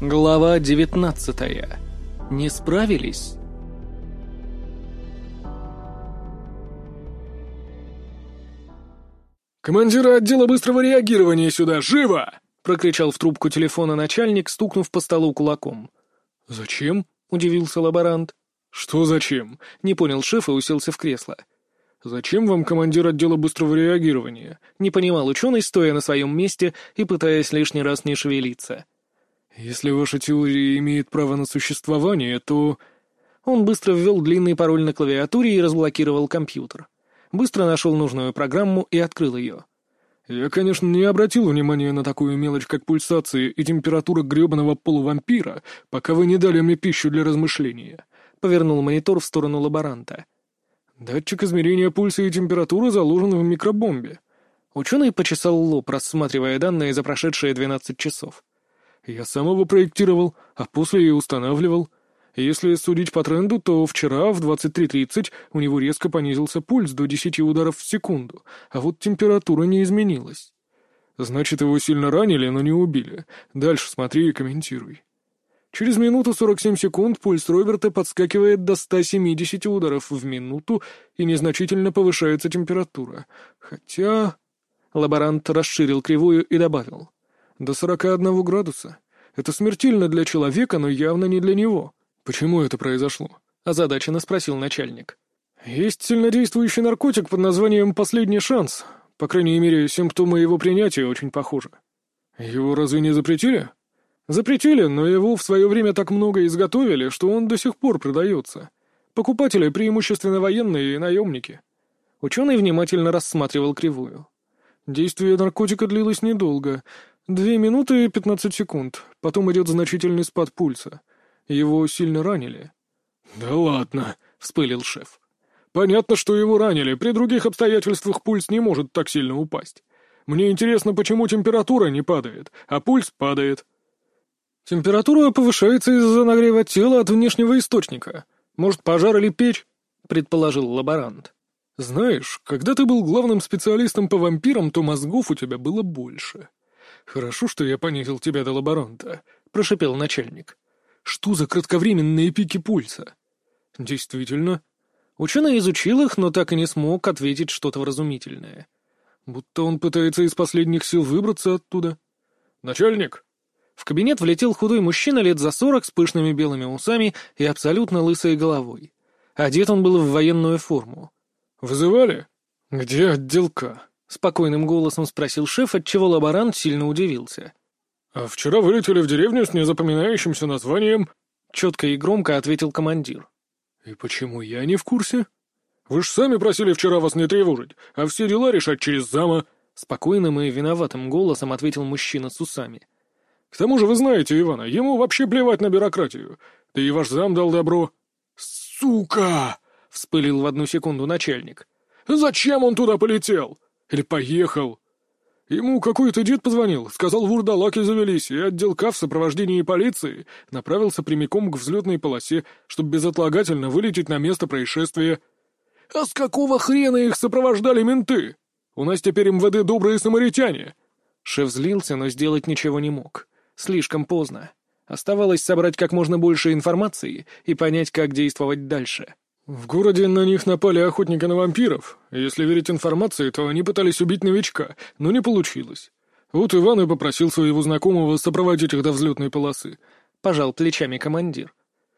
Глава 19. Не справились? «Командира отдела быстрого реагирования сюда! Живо!» — прокричал в трубку телефона начальник, стукнув по столу кулаком. «Зачем?» — удивился лаборант. «Что зачем?» — не понял шеф и уселся в кресло. «Зачем вам командир отдела быстрого реагирования?» — не понимал ученый, стоя на своем месте и пытаясь лишний раз не шевелиться. «Если ваша теория имеет право на существование, то...» Он быстро ввел длинный пароль на клавиатуре и разблокировал компьютер. Быстро нашел нужную программу и открыл ее. «Я, конечно, не обратил внимания на такую мелочь, как пульсации и температура гребаного полувампира, пока вы не дали мне пищу для размышления», — повернул монитор в сторону лаборанта. «Датчик измерения пульса и температуры заложен в микробомбе». Ученый почесал лоб, рассматривая данные за прошедшие 12 часов. Я сам его проектировал, а после и устанавливал. Если судить по тренду, то вчера в 23.30 у него резко понизился пульс до 10 ударов в секунду, а вот температура не изменилась. Значит, его сильно ранили, но не убили. Дальше смотри и комментируй. Через минуту 47 секунд пульс Роберта подскакивает до 170 ударов в минуту и незначительно повышается температура. Хотя... Лаборант расширил кривую и добавил. До 41 градуса. Это смертельно для человека, но явно не для него. Почему это произошло? Озадаченно спросил начальник. Есть сильнодействующий наркотик под названием «Последний шанс». По крайней мере, симптомы его принятия очень похожи. Его разве не запретили? Запретили, но его в свое время так много изготовили, что он до сих пор продается. Покупатели преимущественно военные и наемники. Ученый внимательно рассматривал кривую. Действие наркотика длилось недолго, Две минуты и пятнадцать секунд. Потом идет значительный спад пульса. Его сильно ранили. «Да ладно», — вспылил шеф. «Понятно, что его ранили. При других обстоятельствах пульс не может так сильно упасть. Мне интересно, почему температура не падает, а пульс падает». «Температура повышается из-за нагрева тела от внешнего источника. Может, пожар или печь?» — предположил лаборант. «Знаешь, когда ты был главным специалистом по вампирам, то мозгов у тебя было больше». «Хорошо, что я понизил тебя до лаборанта», — прошепел начальник. «Что за кратковременные пики пульса?» «Действительно». Ученый изучил их, но так и не смог ответить что-то вразумительное. Будто он пытается из последних сил выбраться оттуда. «Начальник!» В кабинет влетел худой мужчина лет за сорок с пышными белыми усами и абсолютно лысой головой. Одет он был в военную форму. «Вызывали?» «Где отделка?» — спокойным голосом спросил шеф, отчего лаборант сильно удивился. «А вчера вылетели в деревню с незапоминающимся названием...» — четко и громко ответил командир. «И почему я не в курсе?» «Вы ж сами просили вчера вас не тревожить, а все дела решать через зама...» Спокойным и виноватым голосом ответил мужчина с усами. «К тому же вы знаете Ивана, ему вообще плевать на бюрократию. Да и ваш зам дал добро». «Сука!» — вспылил в одну секунду начальник. «Зачем он туда полетел? Или поехал. Ему какой-то дед позвонил, сказал, вурдалаки завелись, и отделка в сопровождении полиции направился прямиком к взлетной полосе, чтобы безотлагательно вылететь на место происшествия. А с какого хрена их сопровождали менты? У нас теперь МВД добрые самаритяне. Шеф злился, но сделать ничего не мог. Слишком поздно. Оставалось собрать как можно больше информации и понять, как действовать дальше. В городе на них напали охотники на вампиров. Если верить информации, то они пытались убить новичка, но не получилось. Вот Иван и попросил своего знакомого сопроводить их до взлетной полосы. Пожал плечами командир.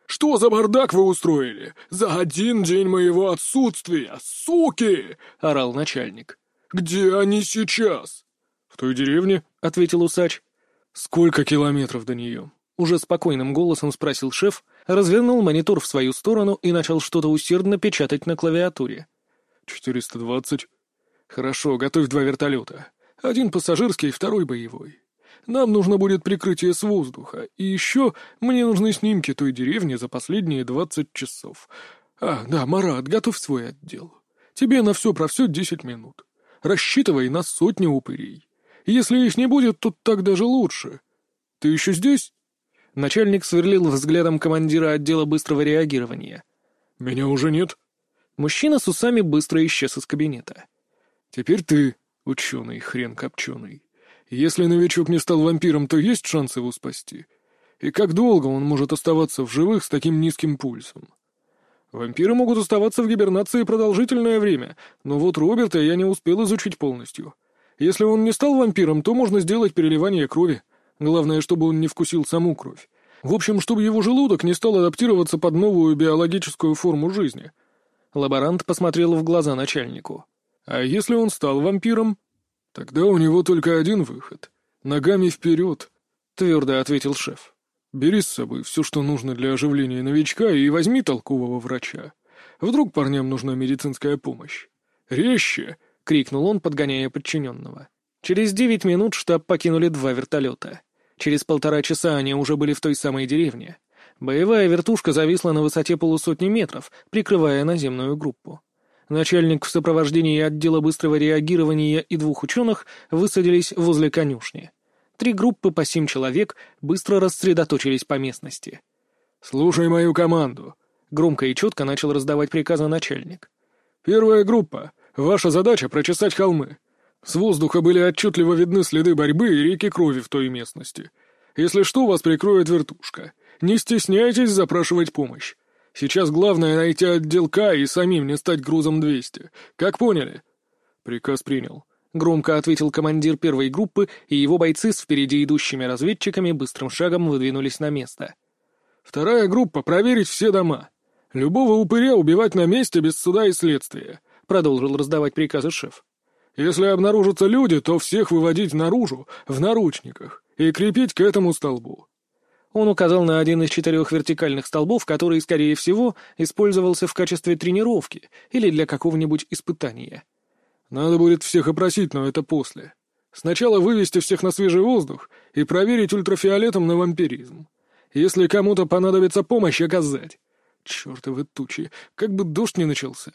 «Что за бардак вы устроили? За один день моего отсутствия, суки!» — орал начальник. «Где они сейчас?» «В той деревне», — ответил усач. «Сколько километров до нее?» Уже спокойным голосом спросил шеф, развернул монитор в свою сторону и начал что-то усердно печатать на клавиатуре. «Четыреста двадцать. Хорошо, готовь два вертолета. Один пассажирский, второй боевой. Нам нужно будет прикрытие с воздуха, и еще мне нужны снимки той деревни за последние двадцать часов. А, да, Марат, готовь свой отдел. Тебе на все про все десять минут. Рассчитывай на сотню упырей. Если их не будет, то так даже лучше. Ты еще здесь?» Начальник сверлил взглядом командира отдела быстрого реагирования. «Меня уже нет». Мужчина с усами быстро исчез из кабинета. «Теперь ты, ученый хрен копченый. Если новичок не стал вампиром, то есть шанс его спасти. И как долго он может оставаться в живых с таким низким пульсом? Вампиры могут оставаться в гибернации продолжительное время, но вот Роберта я не успел изучить полностью. Если он не стал вампиром, то можно сделать переливание крови. Главное, чтобы он не вкусил саму кровь. В общем, чтобы его желудок не стал адаптироваться под новую биологическую форму жизни. Лаборант посмотрел в глаза начальнику. А если он стал вампиром? Тогда у него только один выход. Ногами вперед, — твердо ответил шеф. Бери с собой все, что нужно для оживления новичка, и возьми толкового врача. Вдруг парням нужна медицинская помощь. Резче! — крикнул он, подгоняя подчиненного. Через девять минут штаб покинули два вертолета. Через полтора часа они уже были в той самой деревне. Боевая вертушка зависла на высоте полусотни метров, прикрывая наземную группу. Начальник в сопровождении отдела быстрого реагирования и двух ученых высадились возле конюшни. Три группы по семь человек быстро рассредоточились по местности. «Слушай мою команду», — громко и четко начал раздавать приказы начальник. «Первая группа. Ваша задача — прочесать холмы. С воздуха были отчетливо видны следы борьбы и реки крови в той местности. Если что, вас прикроет вертушка. Не стесняйтесь запрашивать помощь. Сейчас главное найти отдел К и самим не стать грузом 200. Как поняли?» Приказ принял. Громко ответил командир первой группы, и его бойцы с впереди идущими разведчиками быстрым шагом выдвинулись на место. «Вторая группа — проверить все дома. Любого упыря убивать на месте без суда и следствия», — продолжил раздавать приказы шеф. Если обнаружатся люди, то всех выводить наружу, в наручниках, и крепить к этому столбу. Он указал на один из четырех вертикальных столбов, который, скорее всего, использовался в качестве тренировки или для какого-нибудь испытания. «Надо будет всех опросить, но это после. Сначала вывести всех на свежий воздух и проверить ультрафиолетом на вампиризм. Если кому-то понадобится помощь, оказать. Чёртовы тучи, как бы дождь не начался.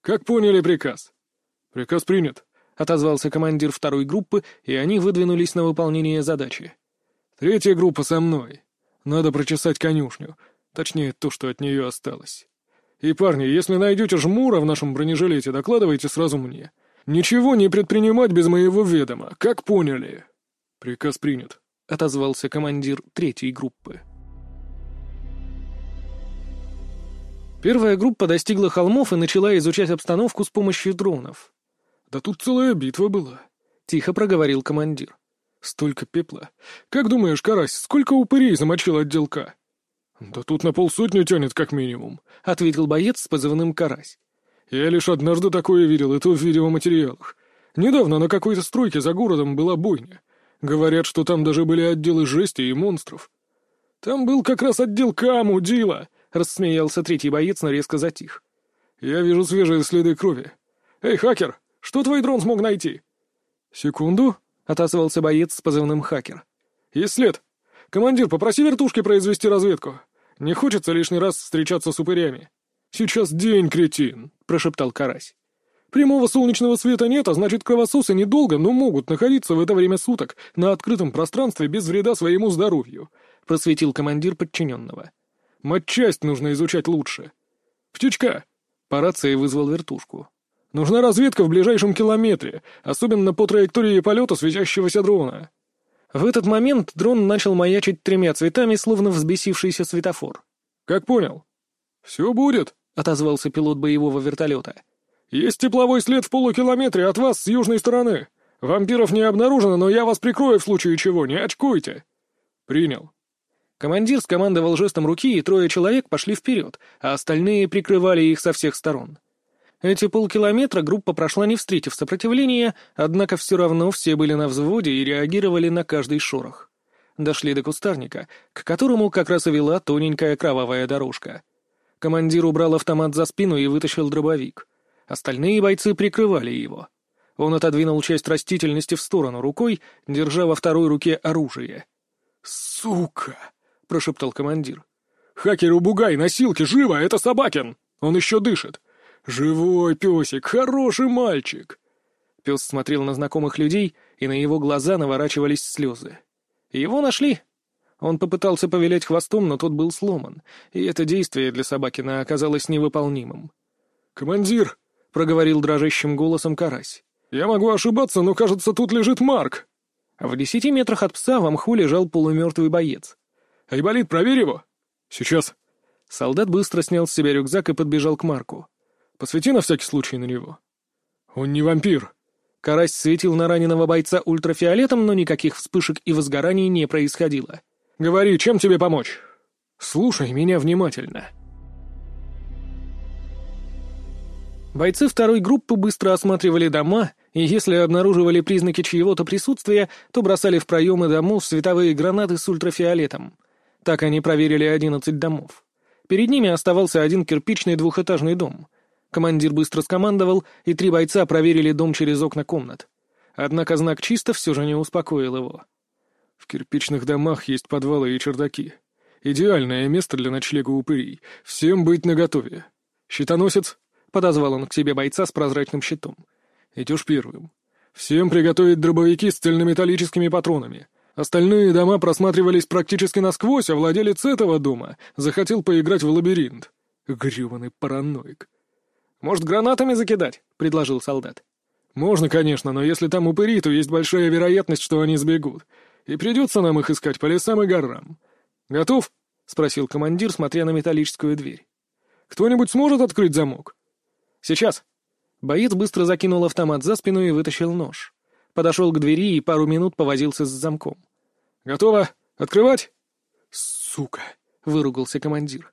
Как поняли приказ?» «Приказ принят», — отозвался командир второй группы, и они выдвинулись на выполнение задачи. «Третья группа со мной. Надо прочесать конюшню, точнее, то, что от нее осталось. И, парни, если найдете жмура в нашем бронежилете, докладывайте сразу мне. Ничего не предпринимать без моего ведома, как поняли?» «Приказ принят», — отозвался командир третьей группы. Первая группа достигла холмов и начала изучать обстановку с помощью дронов. «Да тут целая битва была», — тихо проговорил командир. «Столько пепла. Как думаешь, Карась, сколько упырей замочил отделка?» «Да тут на полсотни тянет как минимум», — ответил боец с позывным «Карась». «Я лишь однажды такое видел, и то в видеоматериалах. Недавно на какой-то стройке за городом была бойня. Говорят, что там даже были отделы жести и монстров». «Там был как раз отдел Камудила», — рассмеялся третий боец, но резко затих. «Я вижу свежие следы крови. Эй, хакер, что твой дрон смог найти?» «Секунду», — отозвался боец с позывным «Хакер». «Есть след. Командир, попроси вертушки произвести разведку. Не хочется лишний раз встречаться с упырями». «Сейчас день, кретин», — прошептал Карась. «Прямого солнечного света нет, а значит, кровососы недолго, но могут находиться в это время суток на открытом пространстве без вреда своему здоровью», — просветил командир подчиненного. «Матчасть нужно изучать лучше». «Птичка!» — по рации вызвал вертушку. Нужна разведка в ближайшем километре, особенно по траектории полета светящегося дрона. В этот момент дрон начал маячить тремя цветами, словно взбесившийся светофор. «Как понял?» «Все будет», — отозвался пилот боевого вертолета. «Есть тепловой след в полукилометре от вас с южной стороны. Вампиров не обнаружено, но я вас прикрою в случае чего, не очкуйте». «Принял». Командир скомандовал жестом руки, и трое человек пошли вперед, а остальные прикрывали их со всех сторон. Эти полкилометра группа прошла не встретив сопротивления, однако все равно все были на взводе и реагировали на каждый шорох. Дошли до кустарника, к которому как раз и вела тоненькая кровавая дорожка. Командир убрал автомат за спину и вытащил дробовик. Остальные бойцы прикрывали его. Он отодвинул часть растительности в сторону рукой, держа во второй руке оружие. «Сука!» — прошептал командир. «Хакеру Бугай, носилки, живо! Это Собакин! Он еще дышит! «Живой песик, хороший мальчик!» Пес смотрел на знакомых людей, и на его глаза наворачивались слезы. Его нашли. Он попытался повилять хвостом, но тот был сломан, и это действие для Собакина оказалось невыполнимым. «Командир!» — проговорил дрожащим голосом Карась. «Я могу ошибаться, но, кажется, тут лежит Марк!» В десяти метрах от пса в мху лежал полумертвый боец. Айболит, проверь его!» «Сейчас!» Солдат быстро снял с себя рюкзак и подбежал к Марку. «Посвети на всякий случай на него». «Он не вампир!» Карась светил на раненого бойца ультрафиолетом, но никаких вспышек и возгораний не происходило. «Говори, чем тебе помочь?» «Слушай меня внимательно». Бойцы второй группы быстро осматривали дома, и если обнаруживали признаки чьего-то присутствия, то бросали в проемы домов световые гранаты с ультрафиолетом. Так они проверили 11 домов. Перед ними оставался один кирпичный двухэтажный дом. Командир быстро скомандовал, и три бойца проверили дом через окна комнат. Однако знак «чисто» все же не успокоил его. «В кирпичных домах есть подвалы и чердаки. Идеальное место для ночлега упырей. Всем быть наготове. Щитоносец!» — подозвал он к себе бойца с прозрачным щитом. «Идешь первым. Всем приготовить дробовики с цельнометаллическими патронами. Остальные дома просматривались практически насквозь, а владелец этого дома захотел поиграть в лабиринт. Грёбаный параноик. «Может, гранатами закидать?» — предложил солдат. «Можно, конечно, но если там упыри, то есть большая вероятность, что они сбегут. И придется нам их искать по лесам и горам. Готов?» — спросил командир, смотря на металлическую дверь. «Кто-нибудь сможет открыть замок?» «Сейчас». Боец быстро закинул автомат за спину и вытащил нож. Подошел к двери и пару минут повозился с замком. «Готово? Открывать?» «Сука!» — выругался командир.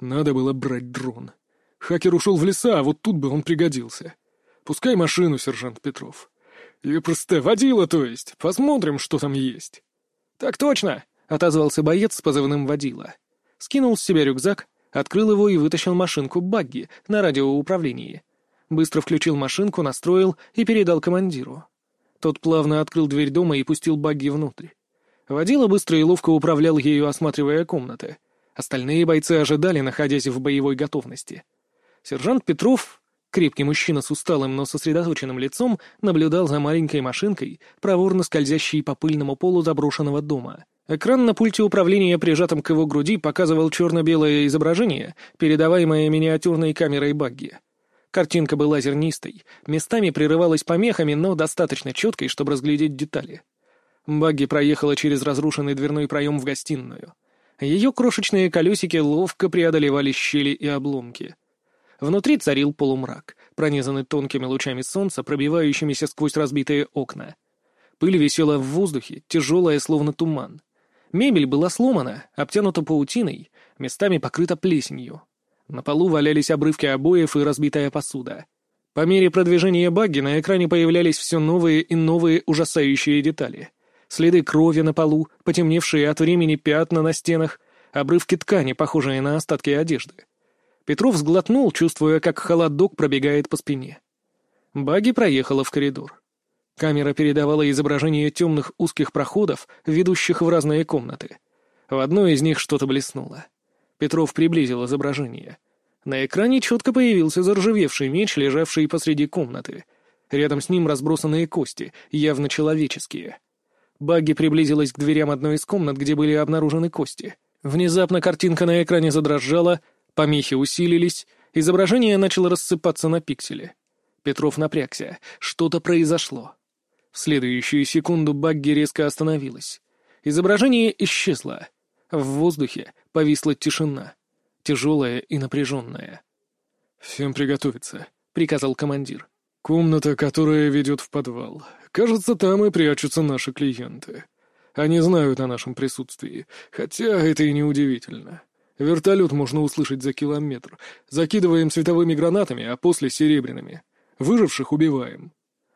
«Надо было брать дрон». Хакер ушел в леса, а вот тут бы он пригодился. Пускай машину, сержант Петров. Или просто водила, то есть. Посмотрим, что там есть. Так точно, отозвался боец с позывным водила. Скинул с себя рюкзак, открыл его и вытащил машинку багги на радиоуправлении. Быстро включил машинку, настроил и передал командиру. Тот плавно открыл дверь дома и пустил багги внутрь. Водила быстро и ловко управлял ею, осматривая комнаты. Остальные бойцы ожидали, находясь в боевой готовности. Сержант Петров, крепкий мужчина с усталым, но сосредоточенным лицом, наблюдал за маленькой машинкой, проворно скользящей по пыльному полу заброшенного дома. Экран на пульте управления, прижатым к его груди, показывал черно-белое изображение, передаваемое миниатюрной камерой багги. Картинка была зернистой, местами прерывалась помехами, но достаточно четкой, чтобы разглядеть детали. Багги проехала через разрушенный дверной проем в гостиную. Ее крошечные колесики ловко преодолевали щели и обломки — Внутри царил полумрак, пронизанный тонкими лучами солнца, пробивающимися сквозь разбитые окна. Пыль висела в воздухе, тяжелая, словно туман. Мебель была сломана, обтянута паутиной, местами покрыта плесенью. На полу валялись обрывки обоев и разбитая посуда. По мере продвижения багги на экране появлялись все новые и новые ужасающие детали. Следы крови на полу, потемневшие от времени пятна на стенах, обрывки ткани, похожие на остатки одежды. Петров сглотнул, чувствуя, как холодок пробегает по спине. Баги проехала в коридор. Камера передавала изображение темных узких проходов, ведущих в разные комнаты. В одной из них что-то блеснуло. Петров приблизил изображение. На экране четко появился заржавевший меч, лежавший посреди комнаты. Рядом с ним разбросанные кости, явно человеческие. Багги приблизилась к дверям одной из комнат, где были обнаружены кости. Внезапно картинка на экране задрожала, Помехи усилились, изображение начало рассыпаться на пиксели. Петров напрягся. Что-то произошло. В следующую секунду Багги резко остановилась. Изображение исчезло. В воздухе повисла тишина, тяжелая и напряженная. «Всем приготовиться», — приказал командир. «Комната, которая ведет в подвал. Кажется, там и прячутся наши клиенты. Они знают о нашем присутствии, хотя это и не удивительно. Вертолет можно услышать за километр. Закидываем световыми гранатами, а после серебряными. Выживших убиваем.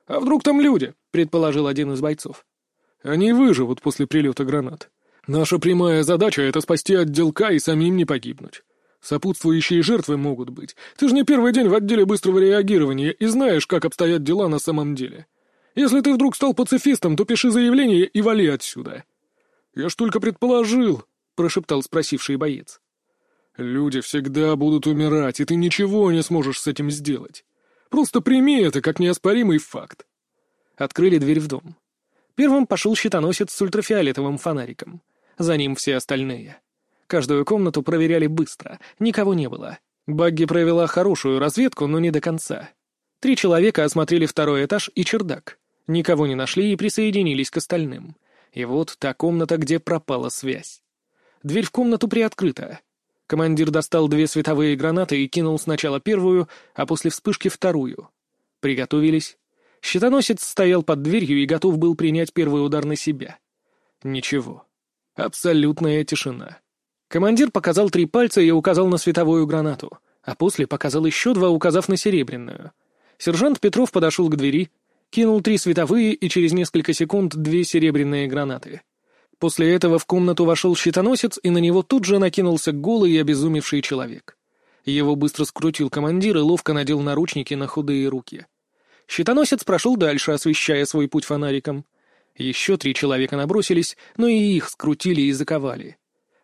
«А вдруг там люди?» — предположил один из бойцов. «Они выживут после прилета гранат. Наша прямая задача — это спасти отделка и самим не погибнуть. Сопутствующие жертвы могут быть. Ты же не первый день в отделе быстрого реагирования и знаешь, как обстоят дела на самом деле. Если ты вдруг стал пацифистом, то пиши заявление и вали отсюда». «Я ж только предположил», — прошептал спросивший боец. Люди всегда будут умирать, и ты ничего не сможешь с этим сделать. Просто прими это как неоспоримый факт. Открыли дверь в дом. Первым пошел щитоносец с ультрафиолетовым фонариком. За ним все остальные. Каждую комнату проверяли быстро, никого не было. Багги провела хорошую разведку, но не до конца. Три человека осмотрели второй этаж и чердак. Никого не нашли и присоединились к остальным. И вот та комната, где пропала связь. Дверь в комнату приоткрыта. Командир достал две световые гранаты и кинул сначала первую, а после вспышки вторую. Приготовились. Щитоносец стоял под дверью и готов был принять первый удар на себя. Ничего. Абсолютная тишина. Командир показал три пальца и указал на световую гранату, а после показал еще два, указав на серебряную. Сержант Петров подошел к двери, кинул три световые и через несколько секунд две серебряные гранаты. После этого в комнату вошел щитоносец, и на него тут же накинулся голый и обезумевший человек. Его быстро скрутил командир и ловко надел наручники на худые руки. Щитоносец прошел дальше, освещая свой путь фонариком. Еще три человека набросились, но и их скрутили и заковали.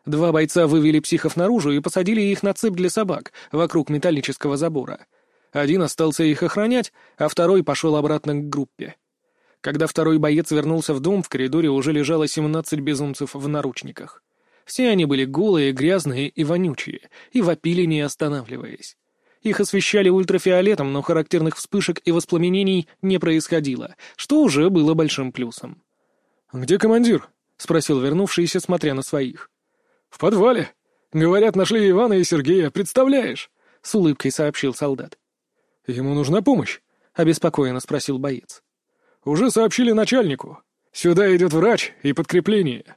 Два бойца вывели психов наружу и посадили их на цепь для собак вокруг металлического забора. Один остался их охранять, а второй пошел обратно к группе. Когда второй боец вернулся в дом, в коридоре уже лежало 17 безумцев в наручниках. Все они были голые, грязные и вонючие, и вопили, не останавливаясь. Их освещали ультрафиолетом, но характерных вспышек и воспламенений не происходило, что уже было большим плюсом. «Где командир?» — спросил вернувшийся, смотря на своих. «В подвале. Говорят, нашли Ивана и Сергея, представляешь?» — с улыбкой сообщил солдат. «Ему нужна помощь?» — обеспокоенно спросил боец. «Уже сообщили начальнику. Сюда идет врач и подкрепление».